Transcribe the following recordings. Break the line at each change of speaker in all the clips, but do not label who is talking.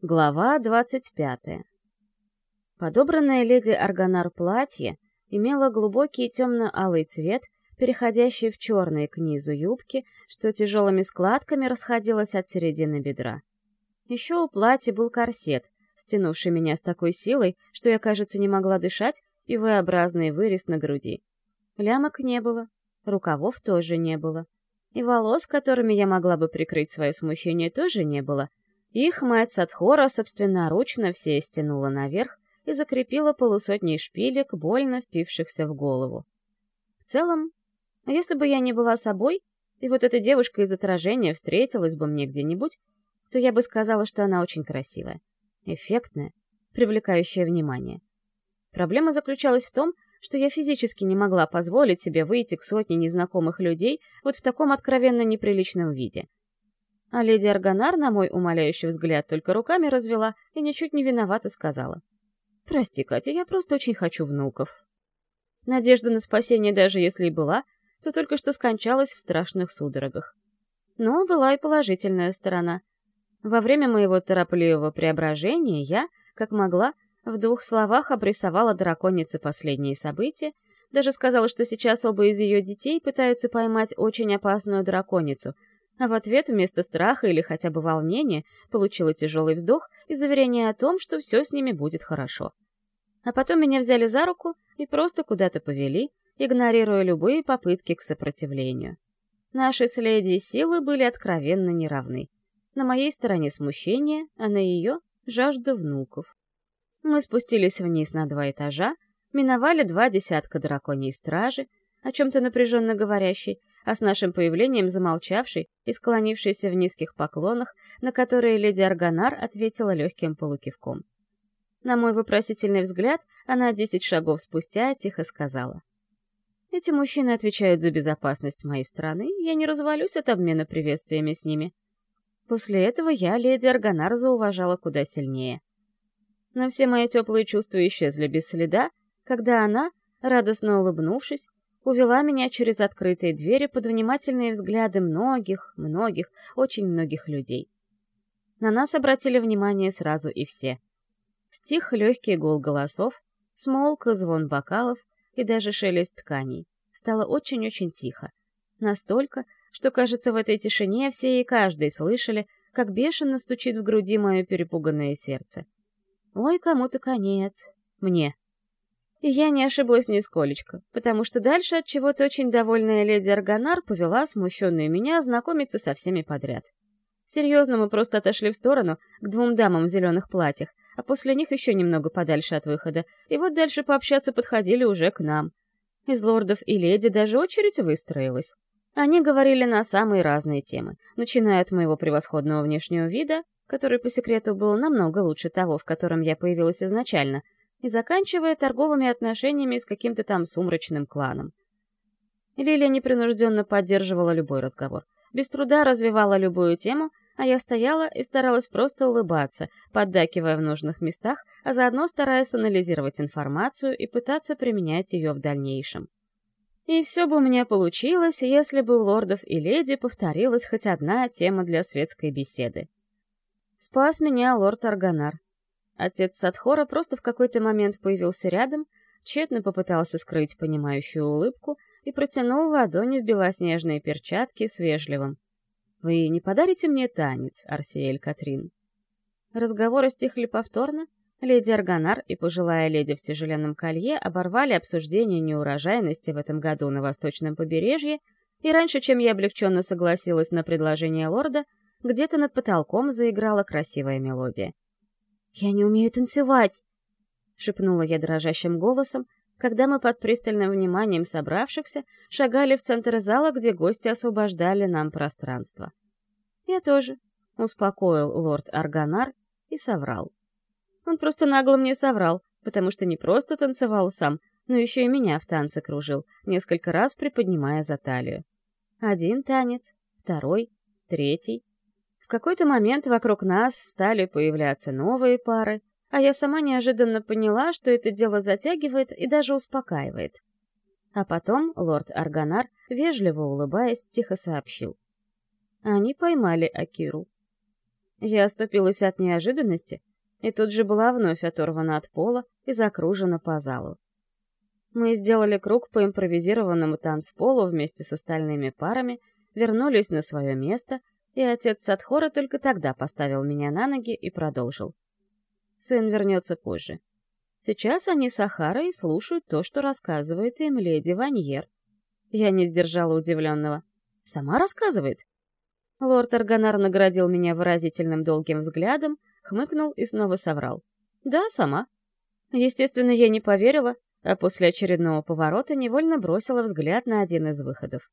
Глава двадцать пятая. Подобранное леди Арганар платье имело глубокий темно-алый цвет, переходящий в черные к низу юбки, что тяжелыми складками расходилось от середины бедра. Еще у платья был корсет, стянувший меня с такой силой, что я, кажется, не могла дышать, и V-образный вырез на груди. Лямок не было, рукавов тоже не было. И волос, которыми я могла бы прикрыть свое смущение, тоже не было — их мать Садхора собственноручно все стянула наверх и закрепила полусотней шпилек, больно впившихся в голову. В целом, если бы я не была собой, и вот эта девушка из отражения встретилась бы мне где-нибудь, то я бы сказала, что она очень красивая, эффектная, привлекающая внимание. Проблема заключалась в том, что я физически не могла позволить себе выйти к сотне незнакомых людей вот в таком откровенно неприличном виде — а леди Арганар, на мой умоляющий взгляд, только руками развела и ничуть не виновата сказала. «Прости, Катя, я просто очень хочу внуков». Надежда на спасение, даже если и была, то только что скончалась в страшных судорогах. Но была и положительная сторона. Во время моего торопливого преображения я, как могла, в двух словах обрисовала драконице последние события, даже сказала, что сейчас оба из ее детей пытаются поймать очень опасную драконицу — а в ответ вместо страха или хотя бы волнения получила тяжелый вздох и заверение о том, что все с ними будет хорошо. А потом меня взяли за руку и просто куда-то повели, игнорируя любые попытки к сопротивлению. Наши с леди силы были откровенно неравны. На моей стороне смущение, а на ее — жажда внуков. Мы спустились вниз на два этажа, миновали два десятка драконьей стражи, о чем-то напряженно говорящей, а с нашим появлением замолчавший и склонившийся в низких поклонах, на которые леди Арганар ответила легким полукивком. На мой вопросительный взгляд, она десять шагов спустя тихо сказала. «Эти мужчины отвечают за безопасность моей страны, я не развалюсь от обмена приветствиями с ними». После этого я леди Арганар зауважала куда сильнее. Но все мои теплые чувства исчезли без следа, когда она, радостно улыбнувшись, увела меня через открытые двери под внимательные взгляды многих, многих, очень многих людей. На нас обратили внимание сразу и все. Стих легкий гул голосов, смолк звон бокалов и даже шелест тканей. Стало очень-очень тихо. Настолько, что, кажется, в этой тишине все и каждый слышали, как бешено стучит в груди мое перепуганное сердце. Ой, кому-то конец. Мне. И я не ошиблась нисколечко, потому что дальше от чего-то очень довольная леди Арганар повела смущенную меня знакомиться со всеми подряд. Серьезно, мы просто отошли в сторону, к двум дамам в зеленых платьях, а после них еще немного подальше от выхода, и вот дальше пообщаться подходили уже к нам. Из лордов и леди даже очередь выстроилась. Они говорили на самые разные темы, начиная от моего превосходного внешнего вида, который, по секрету, был намного лучше того, в котором я появилась изначально — и заканчивая торговыми отношениями с каким-то там сумрачным кланом. Лилия непринужденно поддерживала любой разговор, без труда развивала любую тему, а я стояла и старалась просто улыбаться, поддакивая в нужных местах, а заодно стараясь анализировать информацию и пытаться применять ее в дальнейшем. И все бы у меня получилось, если бы у лордов и леди повторилась хоть одна тема для светской беседы. Спас меня лорд Арганар, Отец Садхора просто в какой-то момент появился рядом, тщетно попытался скрыть понимающую улыбку и протянул ладони в белоснежные перчатки с вежливым. «Вы не подарите мне танец, Арсиэль Катрин?» Разговоры стихли повторно, леди Арганар и пожилая леди в тяжеленном колье оборвали обсуждение неурожайности в этом году на восточном побережье, и раньше, чем я облегченно согласилась на предложение лорда, где-то над потолком заиграла красивая мелодия. «Я не умею танцевать!» — шепнула я дрожащим голосом, когда мы под пристальным вниманием собравшихся шагали в центр зала, где гости освобождали нам пространство. «Я тоже», — успокоил лорд Арганар и соврал. Он просто нагло мне соврал, потому что не просто танцевал сам, но еще и меня в танце кружил, несколько раз приподнимая за талию. Один танец, второй, третий. В какой-то момент вокруг нас стали появляться новые пары, а я сама неожиданно поняла, что это дело затягивает и даже успокаивает. А потом лорд Арганар, вежливо улыбаясь, тихо сообщил. Они поймали Акиру. Я оступилась от неожиданности и тут же была вновь оторвана от пола и закружена по залу. Мы сделали круг по импровизированному танцполу вместе с остальными парами, вернулись на свое место, и отец Садхора только тогда поставил меня на ноги и продолжил. Сын вернется позже. Сейчас они с Ахарой слушают то, что рассказывает им леди Ваньер. Я не сдержала удивленного. «Сама рассказывает?» Лорд Арганар наградил меня выразительным долгим взглядом, хмыкнул и снова соврал. «Да, сама». Естественно, я не поверила, а после очередного поворота невольно бросила взгляд на один из выходов.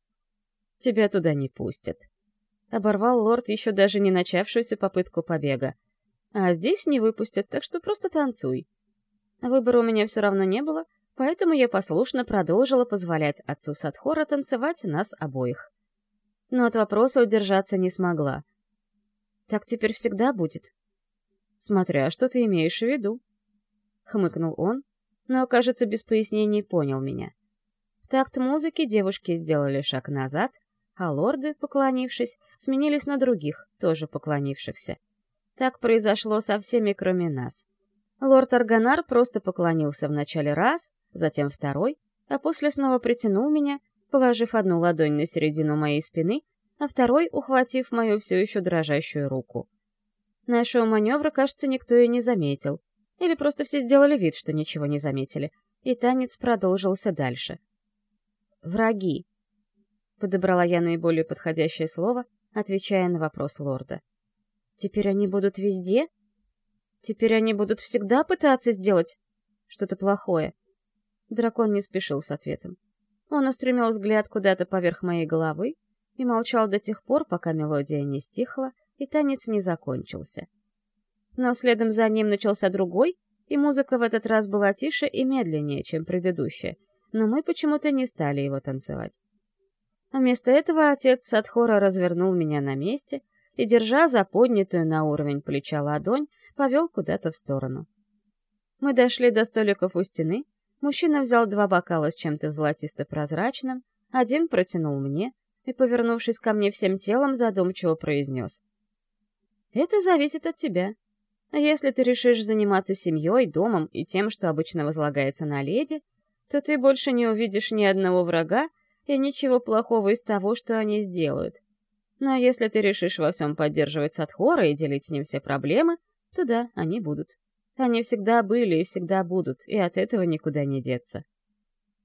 «Тебя туда не пустят», — оборвал лорд еще даже не начавшуюся попытку побега. «А здесь не выпустят, так что просто танцуй». Выбора у меня все равно не было, поэтому я послушно продолжила позволять отцу Садхора танцевать нас обоих. Но от вопроса удержаться не смогла. «Так теперь всегда будет?» «Смотря что ты имеешь в виду», — хмыкнул он, но, кажется, без пояснений понял меня. В такт музыки девушки сделали шаг назад, а лорды, поклонившись, сменились на других, тоже поклонившихся. Так произошло со всеми, кроме нас. Лорд Арганар просто поклонился вначале раз, затем второй, а после снова притянул меня, положив одну ладонь на середину моей спины, а второй ухватив мою все еще дрожащую руку. Нашего маневра, кажется, никто и не заметил. Или просто все сделали вид, что ничего не заметили. И танец продолжился дальше. «Враги», — подобрала я наиболее подходящее слово, отвечая на вопрос лорда. «Теперь они будут везде? Теперь они будут всегда пытаться сделать что-то плохое?» Дракон не спешил с ответом. Он устремил взгляд куда-то поверх моей головы и молчал до тех пор, пока мелодия не стихла, и танец не закончился. Но следом за ним начался другой, и музыка в этот раз была тише и медленнее, чем предыдущая, но мы почему-то не стали его танцевать. Вместо этого отец Садхора развернул меня на месте и, держа за поднятую на уровень плеча ладонь, повел куда-то в сторону. Мы дошли до столиков у стены, мужчина взял два бокала с чем-то золотисто-прозрачным, один протянул мне и, повернувшись ко мне всем телом, задумчиво произнес — это зависит от тебя. Если ты решишь заниматься семьей, домом и тем, что обычно возлагается на леди, то ты больше не увидишь ни одного врага и ничего плохого из того, что они сделают. Но если ты решишь во всем поддерживать Садхора и делить с ним все проблемы, то да, они будут. Они всегда были и всегда будут, и от этого никуда не деться.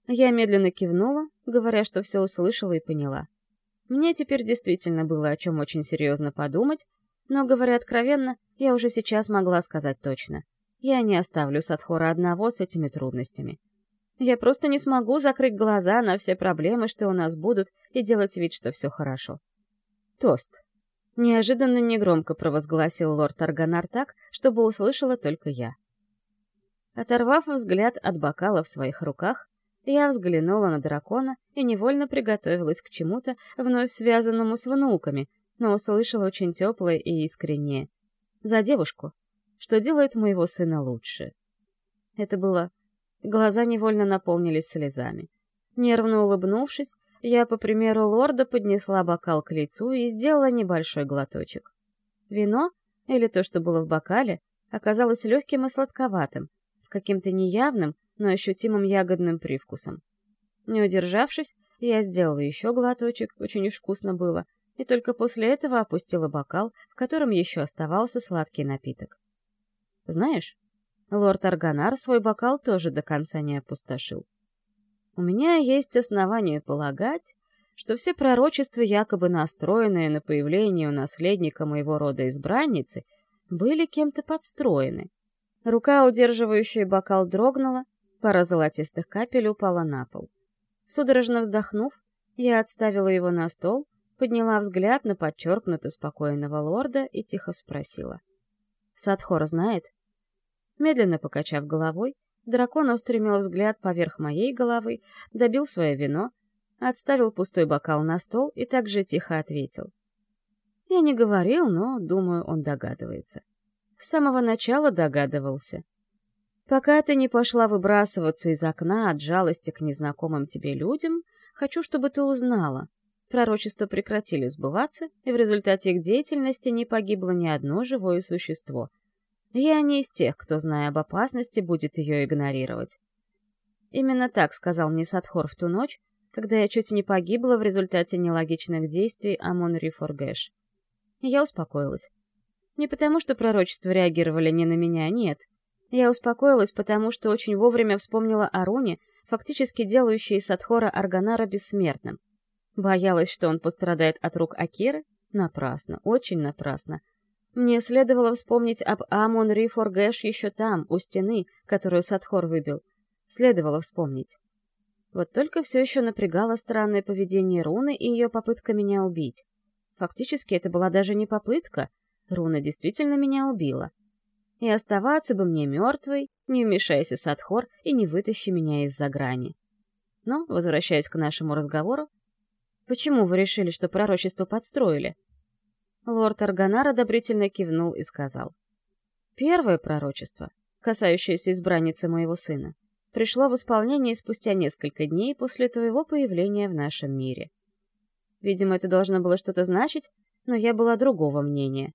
Я медленно кивнула, говоря, что все услышала и поняла. Мне теперь действительно было о чем очень серьезно подумать, но, говоря откровенно, я уже сейчас могла сказать точно. Я не оставлю Садхора одного с этими трудностями. Я просто не смогу закрыть глаза на все проблемы, что у нас будут, и делать вид, что все хорошо. Тост. Неожиданно негромко провозгласил лорд Арганар так, чтобы услышала только я. Оторвав взгляд от бокала в своих руках, я взглянула на дракона и невольно приготовилась к чему-то, вновь связанному с внуками, но услышал очень теплое и искреннее. За девушку, что делает моего сына лучше. Это было... Глаза невольно наполнились слезами. Нервно улыбнувшись, я, по примеру лорда, поднесла бокал к лицу и сделала небольшой глоточек. Вино, или то, что было в бокале, оказалось легким и сладковатым, с каким-то неявным, но ощутимым ягодным привкусом. Не удержавшись, я сделала еще глоточек, очень уж вкусно было, и только после этого опустила бокал, в котором еще оставался сладкий напиток. Знаешь, лорд Арганар свой бокал тоже до конца не опустошил. У меня есть основания полагать, что все пророчества, якобы настроенные на появление у наследника моего рода избранницы, были кем-то подстроены. Рука, удерживающая бокал, дрогнула, пара золотистых капель упала на пол. Судорожно вздохнув, я отставила его на стол подняла взгляд на подчеркнуто спокойного лорда и тихо спросила. «Садхор знает?» Медленно покачав головой, дракон устремил взгляд поверх моей головы, добил свое вино, отставил пустой бокал на стол и также тихо ответил. «Я не говорил, но, думаю, он догадывается. С самого начала догадывался. Пока ты не пошла выбрасываться из окна от жалости к незнакомым тебе людям, хочу, чтобы ты узнала, пророчества прекратили сбываться, и в результате их деятельности не погибло ни одно живое существо. Я не из тех, кто, зная об опасности, будет ее игнорировать. Именно так сказал мне Садхор в ту ночь, когда я чуть не погибла в результате нелогичных действий Амон Рифоргэш. Я успокоилась. Не потому, что пророчества реагировали не на меня, нет. Я успокоилась, потому что очень вовремя вспомнила о Руне, фактически делающей Садхора Арганара бессмертным. Боялась, что он пострадает от рук Акиры? Напрасно, очень напрасно. Мне следовало вспомнить об Амон Рифоргэш еще там, у стены, которую Садхор выбил. Следовало вспомнить. Вот только все еще напрягало странное поведение Руны и ее попытка меня убить. Фактически это была даже не попытка. Руна действительно меня убила. И оставаться бы мне мертвой, не вмешайся, Садхор, и не вытащи меня из-за грани. Но, возвращаясь к нашему разговору, почему вы решили, что пророчество подстроили? Лорд Арганар одобрительно кивнул и сказал. Первое пророчество, касающееся избранницы моего сына, пришло в исполнение спустя несколько дней после твоего появления в нашем мире. Видимо, это должно было что-то значить, но я была другого мнения.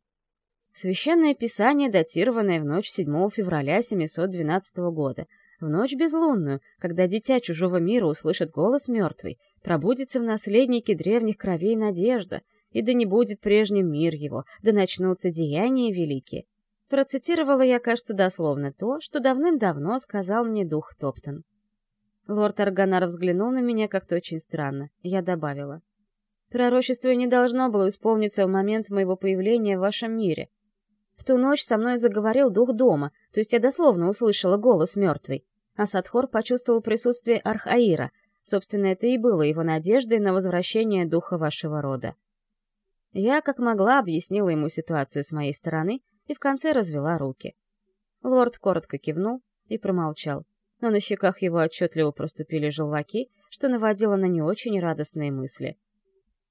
Священное Писание, датированное в ночь 7 февраля 712 года, в ночь безлунную, когда дитя чужого мира услышит голос мертвый, пробудится в наследнике древних кровей надежда, и да не будет прежним мир его, да начнутся деяния великие. Процитировала я, кажется, дословно то, что давным-давно сказал мне дух Топтон. Лорд Арганар взглянул на меня как-то очень странно. Я добавила. Пророчество не должно было исполниться в момент моего появления в вашем мире. В ту ночь со мной заговорил дух дома, то есть я дословно услышала голос мертвый. А Садхор почувствовал присутствие Архаира. Собственно, это и было его надеждой на возвращение духа вашего рода. Я, как могла, объяснила ему ситуацию с моей стороны — и в конце развела руки. Лорд коротко кивнул и промолчал, но на щеках его отчетливо проступили желваки, что наводило на не очень радостные мысли.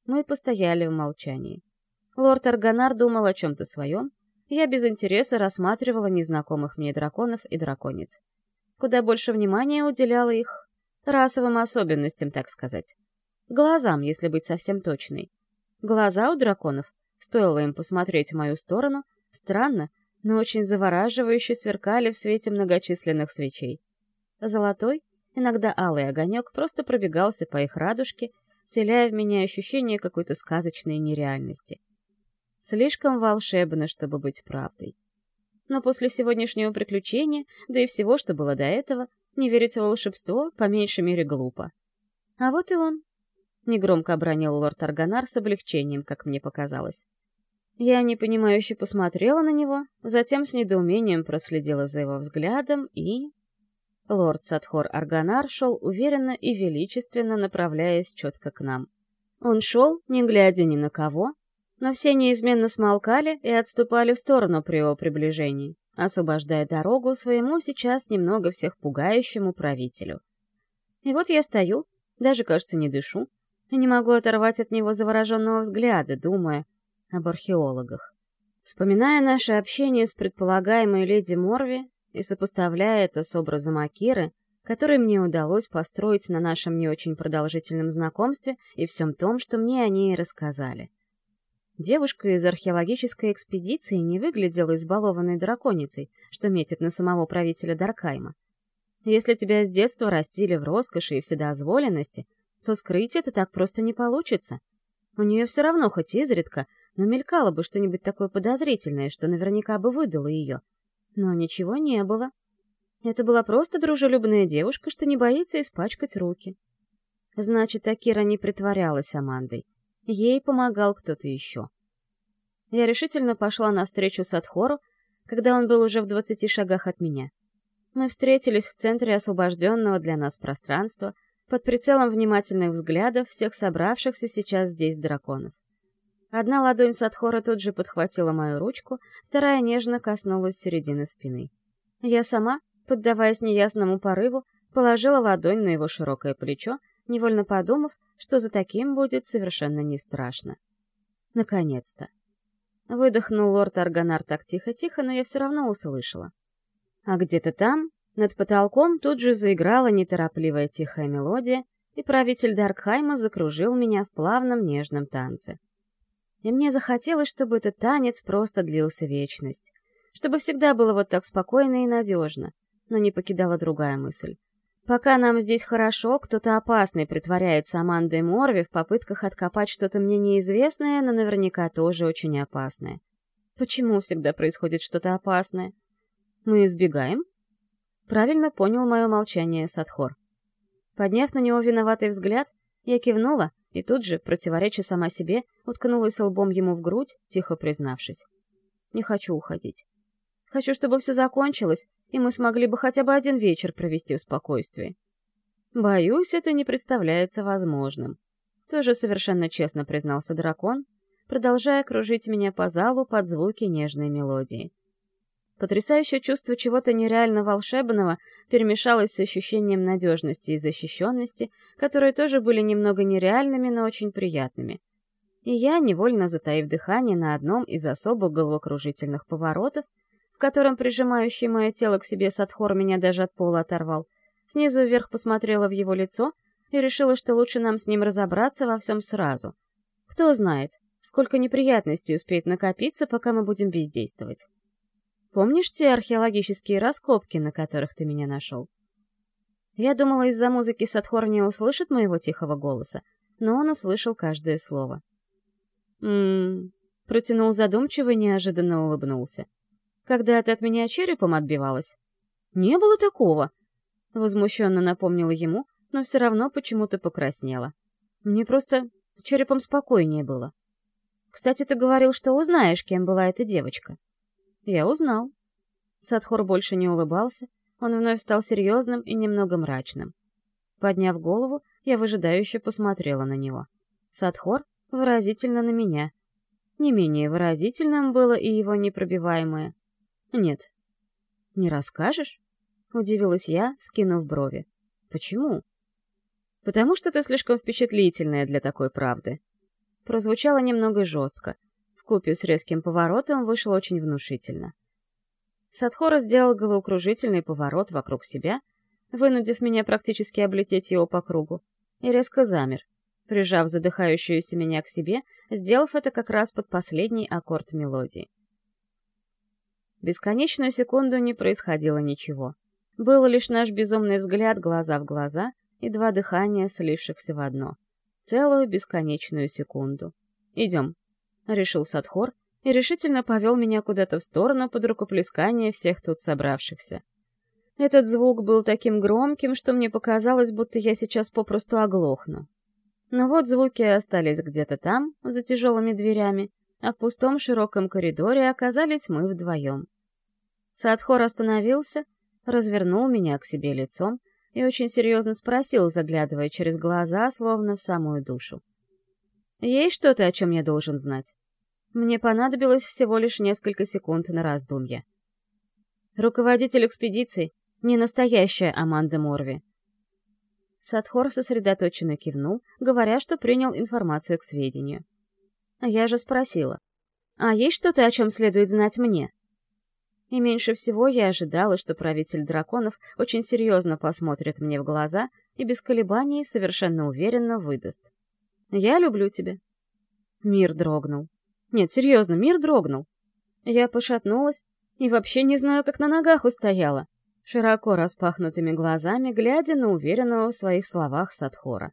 Мы постояли в молчании. Лорд Арганар думал о чем-то своем, я без интереса рассматривала незнакомых мне драконов и драконец. Куда больше внимания уделяла их расовым особенностям, так сказать. Глазам, если быть совсем точной. Глаза у драконов, стоило им посмотреть в мою сторону, Странно, но очень завораживающе сверкали в свете многочисленных свечей. Золотой, иногда алый огонек просто пробегался по их радужке, вселяя в меня ощущение какой-то сказочной нереальности. Слишком волшебно, чтобы быть правдой. Но после сегодняшнего приключения, да и всего, что было до этого, не верить в волшебство, по меньшей мере, глупо. А вот и он. Негромко обронил лорд Арганар с облегчением, как мне показалось. Я непонимающе посмотрела на него, затем с недоумением проследила за его взглядом и... Лорд Садхор Арганар шел уверенно и величественно, направляясь четко к нам. Он шел, не глядя ни на кого, но все неизменно смолкали и отступали в сторону при его приближении, освобождая дорогу своему сейчас немного всех пугающему правителю. И вот я стою, даже, кажется, не дышу, не могу оторвать от него завороженного взгляда, думая, об археологах. Вспоминая наше общение с предполагаемой леди Морви и сопоставляя это с образом Акиры, который мне удалось построить на нашем не очень продолжительном знакомстве и всем том, что мне о ней рассказали. Девушка из археологической экспедиции не выглядела избалованной драконицей, что метит на самого правителя Даркайма. Если тебя с детства растили в роскоши и вседозволенности, то скрыть это так просто не получится. У нее все равно, хоть изредка, но мелькало бы что-нибудь такое подозрительное, что наверняка бы выдало ее. Но ничего не было. Это была просто дружелюбная девушка, что не боится испачкать руки. Значит, Акира не притворялась Амандой. Ей помогал кто-то еще. Я решительно пошла навстречу Садхору, когда он был уже в двадцати шагах от меня. Мы встретились в центре освобожденного для нас пространства, под прицелом внимательных взглядов всех собравшихся сейчас здесь драконов. Одна ладонь Садхора тут же подхватила мою ручку, вторая нежно коснулась середины спины. Я сама, поддаваясь неясному порыву, положила ладонь на его широкое плечо, невольно подумав, что за таким будет совершенно не страшно. Наконец-то. Выдохнул лорд Арганар так тихо-тихо, но я все равно услышала. А где-то там, над потолком, тут же заиграла неторопливая тихая мелодия, и правитель Даркхайма закружил меня в плавном нежном танце. И мне захотелось, чтобы этот танец просто длился вечность. Чтобы всегда было вот так спокойно и надежно. Но не покидала другая мысль. Пока нам здесь хорошо, кто-то опасный притворяется Амандой Морви в попытках откопать что-то мне неизвестное, но наверняка тоже очень опасное. Почему всегда происходит что-то опасное? Мы избегаем? Правильно понял мое молчание Садхор. Подняв на него виноватый взгляд, я кивнула и тут же, противореча сама себе, уткнулась лбом ему в грудь, тихо признавшись. Не хочу уходить. Хочу, чтобы все закончилось, и мы смогли бы хотя бы один вечер провести в спокойствии. Боюсь, это не представляется возможным. Тоже совершенно честно признался дракон, продолжая кружить меня по залу под звуки нежной мелодии. Потрясающее чувство чего-то нереально волшебного перемешалось с ощущением надежности и защищенности, которые тоже были немного нереальными, но очень приятными. И я, невольно затаив дыхание на одном из особо головокружительных поворотов, в котором прижимающий мое тело к себе Садхор меня даже от пола оторвал, снизу вверх посмотрела в его лицо и решила, что лучше нам с ним разобраться во всем сразу. Кто знает, сколько неприятностей успеет накопиться, пока мы будем бездействовать. Помнишь те археологические раскопки, на которых ты меня нашел? Я думала, из-за музыки Садхор не услышит моего тихого голоса, но он услышал каждое слово. «М-м-м», протянул задумчиво и неожиданно улыбнулся. Когда ты от меня черепом отбивалась? Не было такого. Возмущенно напомнила ему, но все равно почему-то покраснела. Мне просто с черепом спокойнее было. Кстати, ты говорил, что узнаешь, кем была эта девочка. Я узнал. Садхор больше не улыбался, он вновь стал серьезным и немного мрачным. Подняв голову, я выжидающе посмотрела на него. Садхор выразительно на меня. Не менее выразительным было и его непробиваемое «Нет». «Не расскажешь?» — удивилась я, скинув брови. «Почему?» «Потому что ты слишком впечатлительная для такой правды». Прозвучало немного жестко. Вкупе с резким поворотом вышло очень внушительно. Садхора сделал головокружительный поворот вокруг себя, вынудив меня практически облететь его по кругу, и резко замер, прижав задыхающуюся меня к себе, сделав это как раз под последний аккорд мелодии. Бесконечную секунду не происходило ничего. Был лишь наш безумный взгляд глаза в глаза и два дыхания, слившихся в одно. Целую бесконечную секунду. «Идем», — решил Садхор и решительно повел меня куда-то в сторону под рукоплескание всех тут собравшихся. Этот звук был таким громким, что мне показалось, будто я сейчас попросту оглохну. Но вот звуки остались где-то там, за тяжелыми дверями, а в пустом широком коридоре оказались мы вдвоем. Садхор остановился, развернул меня к себе лицом и очень серьезно спросил, заглядывая через глаза, словно в самую душу. «Есть что-то, о чем я должен знать?» Мне понадобилось всего лишь несколько секунд на раздумье. «Руководитель экспедиции — не настоящая Аманда Морви». Садхор сосредоточенно кивнул, говоря, что принял информацию к сведению. Я же спросила, «А есть что-то, о чем следует знать мне?» И меньше всего я ожидала, что правитель драконов очень серьезно посмотрит мне в глаза и без колебаний совершенно уверенно выдаст. «Я люблю тебя». Мир дрогнул. Нет, серьезно, мир дрогнул. Я пошатнулась и вообще не знаю, как на ногах устояла, широко распахнутыми глазами, глядя на уверенного в своих словах Садхора.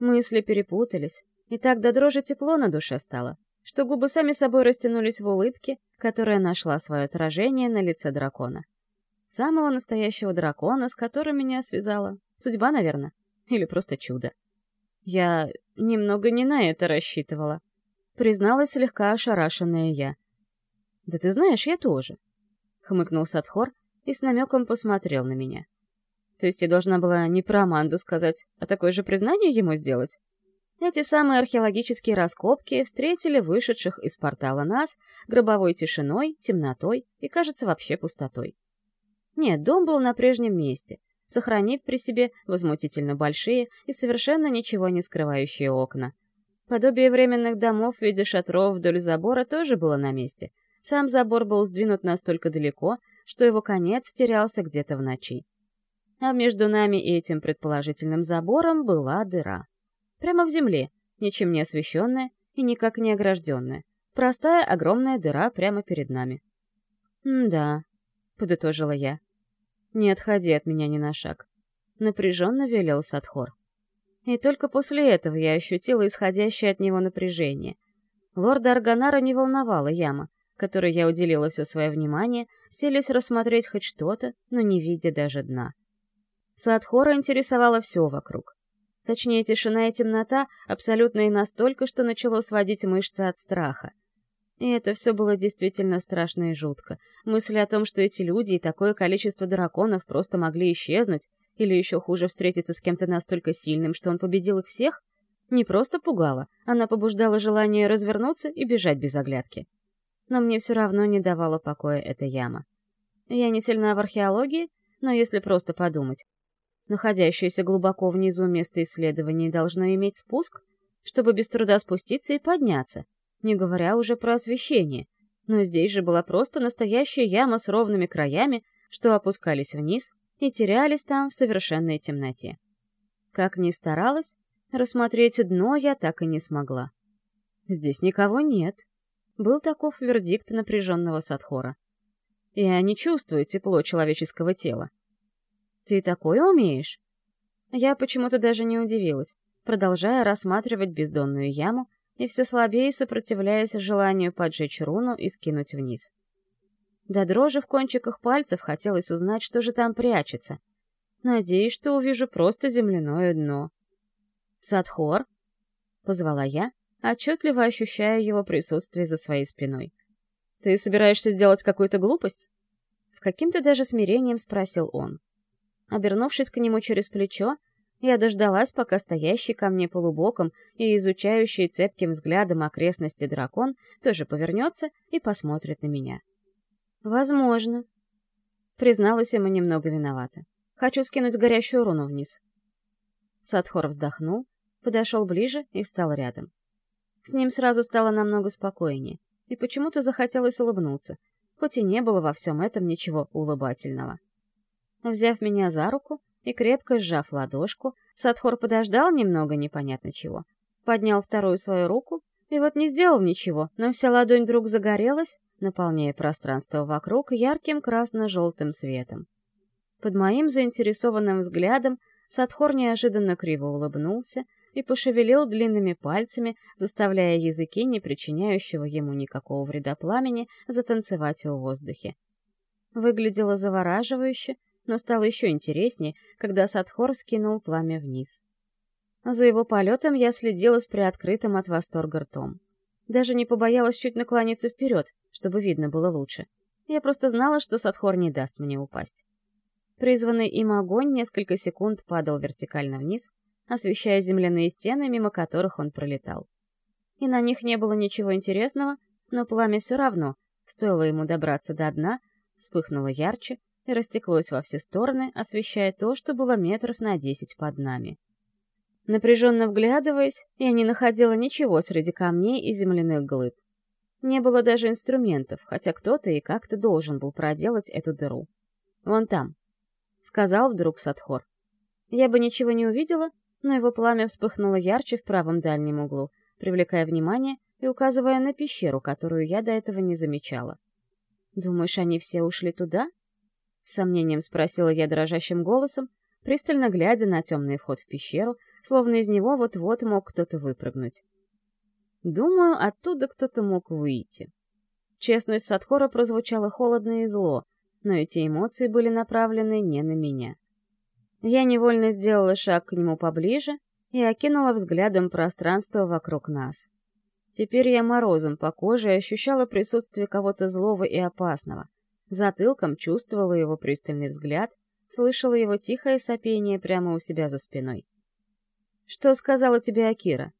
Мысли перепутались, и так до дрожи тепло на душе стало что губы сами собой растянулись в улыбке, которая нашла свое отражение на лице дракона. Самого настоящего дракона, с которым меня связала. Судьба, наверное. Или просто чудо. Я немного не на это рассчитывала. Призналась слегка ошарашенная я. «Да ты знаешь, я тоже», — хмыкнул Садхор и с намеком посмотрел на меня. «То есть я должна была не про Аманду сказать, а такое же признание ему сделать?» Эти самые археологические раскопки встретили вышедших из портала нас гробовой тишиной, темнотой и, кажется, вообще пустотой. Нет, дом был на прежнем месте, сохранив при себе возмутительно большие и совершенно ничего не скрывающие окна. Подобие временных домов в виде шатров вдоль забора тоже было на месте. Сам забор был сдвинут настолько далеко, что его конец терялся где-то в ночи. а между нами и этим предположительным забором была дыра. Прямо в земле, ничем не освещенная и никак не огражденная. Простая огромная дыра прямо перед нами. «Да», — подытожила я. «Не отходи от меня ни на шаг», — напряженно велел Садхор. И только после этого я ощутила исходящее от него напряжение. Лорда Арганара не волновала яма, которой я уделила все свое внимание, селись рассмотреть хоть что-то, но не видя даже дна. Садхора интересовало все вокруг. Точнее, тишина и темнота абсолютно и настолько, что начало сводить мышцы от страха. И это все было действительно страшно и жутко. Мысль о том, что эти люди и такое количество драконов просто могли исчезнуть, или еще хуже встретиться с кем-то настолько сильным, что он победил их всех, не просто пугала, она побуждала желание развернуться и бежать без оглядки. Но мне все равно не давала покоя эта яма. Я не сильна в археологии, но если просто подумать, находящееся глубоко внизу место исследований должно иметь спуск, чтобы без труда спуститься и подняться, не говоря уже про освещение. Но здесь же была просто настоящая яма с ровными краями, что опускались вниз и терялись там в совершенной темноте. Как ни старалась, рассмотреть дно я так и не смогла. Здесь никого нет. Был таков вердикт напряженного Садхора. Я не чувствую тепло человеческого тела. Ты такое умеешь? Я почему-то даже не удивилась, продолжая рассматривать бездонную яму и все слабее сопротивляясь желанию поджечь руну и скинуть вниз. До дрожи в кончиках пальцев хотелось узнать, что же там прячется. Надеюсь, что увижу просто земляное дно. «Садхор?» — позвала я, отчетливо ощущая его присутствие за своей спиной. «Ты собираешься сделать какую-то глупость?» С каким-то даже смирением спросил он. Обернувшись к нему через плечо, я дождалась, пока стоящий ко мне полубоком и изучающий цепким взглядом окрестности дракон тоже повернется и посмотрит на меня. «Возможно», — призналась ему немного виновата. «Хочу скинуть горящую руну вниз». Садхор вздохнул, подошел ближе и встал рядом. С ним сразу стало намного спокойнее, и почему-то захотелось улыбнуться, хоть и не было во всем этом ничего улыбательного. Взяв меня за руку и крепко сжав ладошку, Садхор подождал немного непонятно чего, поднял вторую свою руку и вот не сделал ничего, но вся ладонь вдруг загорелась, наполняя пространство вокруг ярким красно-желтым светом. Под моим заинтересованным взглядом Садхор неожиданно криво улыбнулся и пошевелил длинными пальцами, заставляя языки, не причиняющего ему никакого вреда пламени, затанцевать в воздухе. Выглядело завораживающе, но стало еще интереснее, когда Садхор скинул пламя вниз. За его полетом я следила с приоткрытым от восторга ртом. Даже не побоялась чуть наклониться вперед, чтобы видно было лучше. Я просто знала, что Садхор не даст мне упасть. Призванный им огонь несколько секунд падал вертикально вниз, освещая земляные стены, мимо которых он пролетал. И на них не было ничего интересного, но пламя все равно, стоило ему добраться до дна, вспыхнуло ярче, и растеклось во все стороны, освещая то, что было метров на десять под нами. Напряженно вглядываясь, я не находила ничего среди камней и земляных глыб. Не было даже инструментов, хотя кто-то и как-то должен был проделать эту дыру. «Вон там», — сказал вдруг Садхор. Я бы ничего не увидела, но его пламя вспыхнуло ярче в правом дальнем углу, привлекая внимание и указывая на пещеру, которую я до этого не замечала. «Думаешь, они все ушли туда?» Сомнением спросила я дрожащим голосом, пристально глядя на темный вход в пещеру, словно из него вот-вот мог кто-то выпрыгнуть. Думаю, оттуда кто-то мог выйти. Честность Садхора прозвучала холодно и зло, но эти эмоции были направлены не на меня. Я невольно сделала шаг к нему поближе и окинула взглядом пространство вокруг нас. Теперь я морозом по коже ощущала присутствие кого-то злого и опасного — Затылком чувствовала его пристальный взгляд, слышала его тихое сопение прямо у себя за спиной. «Что сказала тебе Акира?»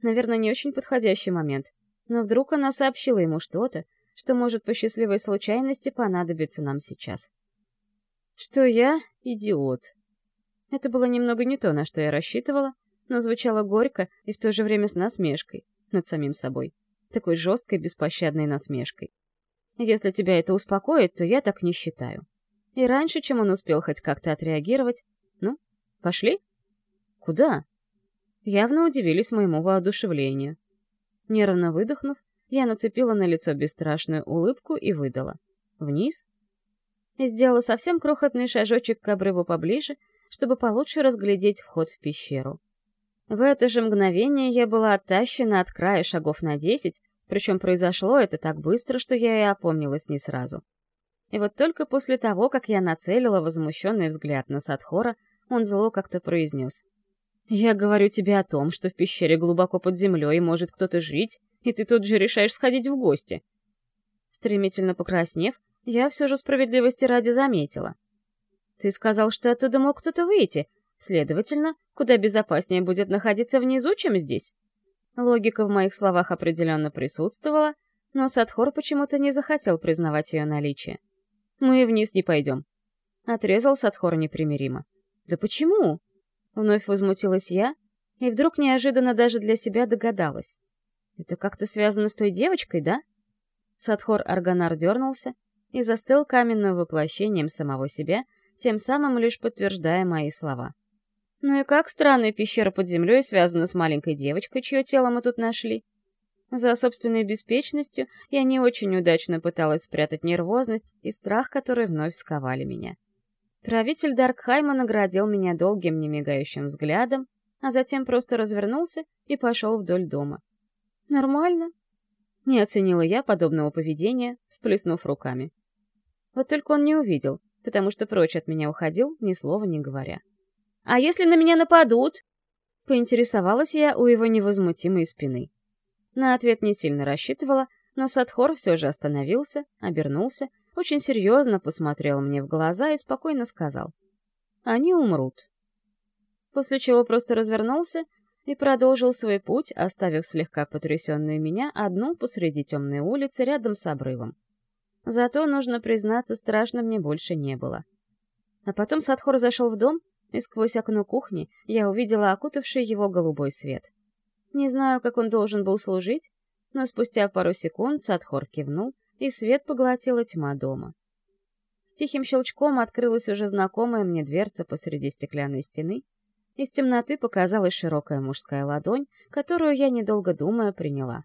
Наверное, не очень подходящий момент, но вдруг она сообщила ему что-то, что может по счастливой случайности понадобиться нам сейчас. Что я — идиот. Это было немного не то, на что я рассчитывала, но звучало горько и в то же время с насмешкой над самим собой. Такой жесткой, беспощадной насмешкой. Если тебя это успокоит, то я так не считаю. И раньше, чем он успел хоть как-то отреагировать, ну, пошли? Куда? Явно удивились моему воодушевлению. Нервно выдохнув, я нацепила на лицо бесстрашную улыбку и выдала. Вниз? И сделала совсем крохотный шажочек к обрыву поближе, чтобы получше разглядеть вход в пещеру. В это же мгновение я была оттащена от края шагов на десять, причем произошло это так быстро, что я и опомнилась не сразу. И вот только после того, как я нацелила возмущенный взгляд на Садхора, он зло как-то произнес. «Я говорю тебе о том, что в пещере глубоко под землей может кто-то жить, и ты тут же решаешь сходить в гости». Стремительно покраснев, я все же справедливости ради заметила. «Ты сказал, что оттуда мог кто-то выйти, следовательно, куда безопаснее будет находиться внизу, чем здесь». Логика в моих словах определенно присутствовала, но Садхор почему-то не захотел признавать ее наличие. «Мы вниз не пойдем», — отрезал Садхор непримиримо. «Да почему?» — вновь возмутилась я, и вдруг неожиданно даже для себя догадалась. «Это как-то связано с той девочкой, да?» Садхор Арганар дернулся и застыл каменным воплощением самого себя, тем самым лишь подтверждая мои слова. Ну и как странная пещера под землей связана с маленькой девочкой, чье тело мы тут нашли? За собственной беспечностью я не очень удачно пыталась спрятать нервозность и страх, которые вновь сковали меня. Правитель Даркхайма наградил меня долгим немигающим взглядом, а затем просто развернулся и пошел вдоль дома. «Нормально?» Не оценила я подобного поведения, всплеснув руками. Вот только он не увидел, потому что прочь от меня уходил, ни слова не говоря. А если на меня нападут?» Поинтересовалась я у его невозмутимой спины. На ответ не сильно рассчитывала, но Садхор все же остановился, обернулся, очень серьезно посмотрел мне в глаза и спокойно сказал. «Они умрут». После чего просто развернулся и продолжил свой путь, оставив слегка потрясенную меня одну посреди темной улицы рядом с обрывом. Зато, нужно признаться, страшно мне больше не было. А потом Садхор зашел в дом и сквозь окно кухни я увидела окутавший его голубой свет. Не знаю, как он должен был служить, но спустя пару секунд Садхор кивнул, и свет поглотила тьма дома. С тихим щелчком открылась уже знакомая мне дверца посреди стеклянной стены, из темноты показалась широкая мужская ладонь, которую я, недолго думая, приняла.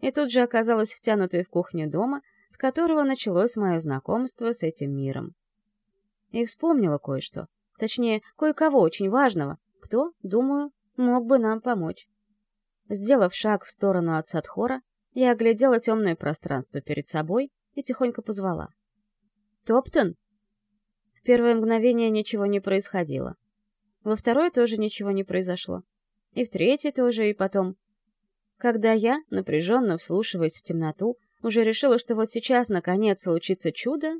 И тут же оказалась втянутой в кухню дома, с которого началось мое знакомство с этим миром. И вспомнила кое-что. Точнее, кое-кого очень важного, кто, думаю, мог бы нам помочь. Сделав шаг в сторону от Садхора, я оглядела темное пространство перед собой и тихонько позвала. «Топтон?» В первое мгновение ничего не происходило. Во второе тоже ничего не произошло. И в третье тоже, и потом. Когда я, напряженно вслушиваясь в темноту, уже решила, что вот сейчас, наконец, случится чудо,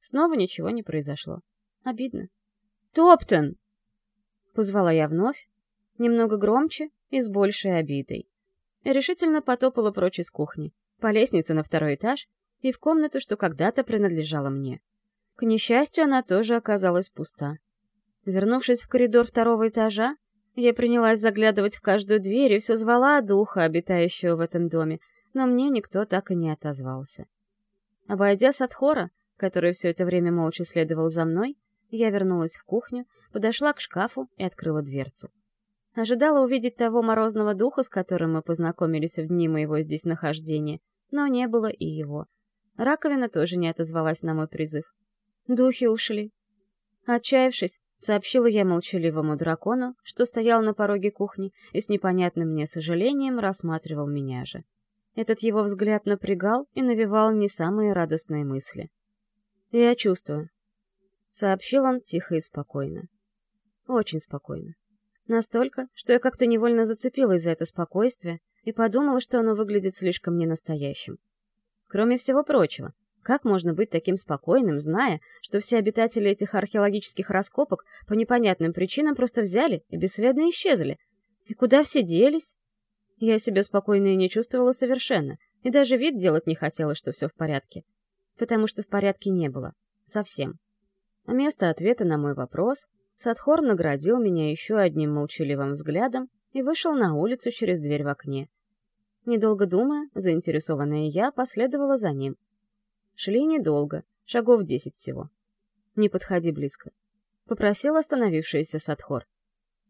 снова ничего не произошло. Обидно. «Топтон!» — позвала я вновь, немного громче и с большей обидой. И решительно потопала прочь из кухни, по лестнице на второй этаж и в комнату, что когда-то принадлежала мне. К несчастью, она тоже оказалась пуста. Вернувшись в коридор второго этажа, я принялась заглядывать в каждую дверь и все звала духа, обитающего в этом доме, но мне никто так и не отозвался. Обойдя Садхора, который все это время молча следовал за мной, я вернулась в кухню, подошла к шкафу и открыла дверцу. Ожидала увидеть того морозного духа, с которым мы познакомились в дни моего здесь нахождения, но не было и его. Раковина тоже не отозвалась на мой призыв. Духи ушли. Отчаявшись, сообщила я молчаливому дракону, что стоял на пороге кухни и с непонятным мне сожалением рассматривал меня же. Этот его взгляд напрягал и навевал не самые радостные мысли. «Я чувствую, — сообщил он тихо и спокойно. Очень спокойно. Настолько, что я как-то невольно зацепилась за это спокойствие и подумала, что оно выглядит слишком ненастоящим. Кроме всего прочего, как можно быть таким спокойным, зная, что все обитатели этих археологических раскопок по непонятным причинам просто взяли и бесследно исчезли? И куда все делись? Я себя спокойно и не чувствовала совершенно, и даже вид делать не хотела, что все в порядке. Потому что в порядке не было. Совсем. Вместо ответа на мой вопрос Садхор наградил меня еще одним молчаливым взглядом и вышел на улицу через дверь в окне. Недолго думая, заинтересованная я последовала за ним. Шли недолго, шагов десять всего. «Не подходи близко», — попросил остановившийся Садхор.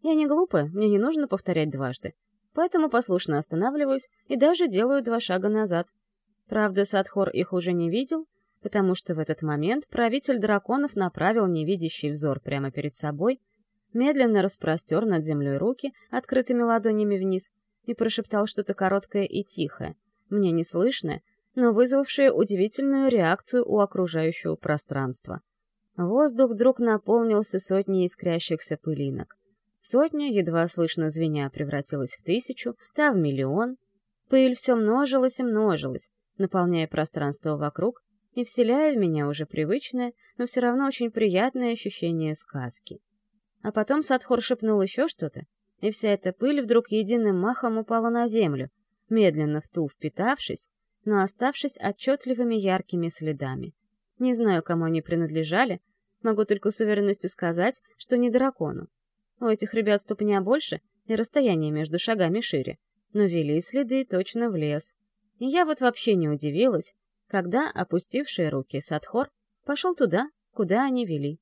Я не глупая, мне не нужно повторять дважды, поэтому послушно останавливаюсь и даже делаю два шага назад. Правда, Садхор их уже не видел, потому что в этот момент правитель драконов направил невидящий взор прямо перед собой, медленно распростер над землей руки, открытыми ладонями вниз, и прошептал что-то короткое и тихое, мне не слышное, но вызвавшее удивительную реакцию у окружающего пространства. Воздух вдруг наполнился сотней искрящихся пылинок. Сотня, едва слышно звеня, превратилась в тысячу, та в миллион. Пыль все множилась и множилась, наполняя пространство вокруг и вселяя в меня уже привычное, но все равно очень приятное ощущение сказки. А потом Садхор шепнул еще что-то, и вся эта пыль вдруг единым махом упала на землю, медленно в ту впитавшись, но оставшись отчетливыми яркими следами. Не знаю, кому они принадлежали, могу только с уверенностью сказать, что не дракону. У этих ребят ступня больше и расстояние между шагами шире, но вели следы точно в лес. И я вот вообще не удивилась, когда опустившие руки Садхор пошел туда, куда они вели.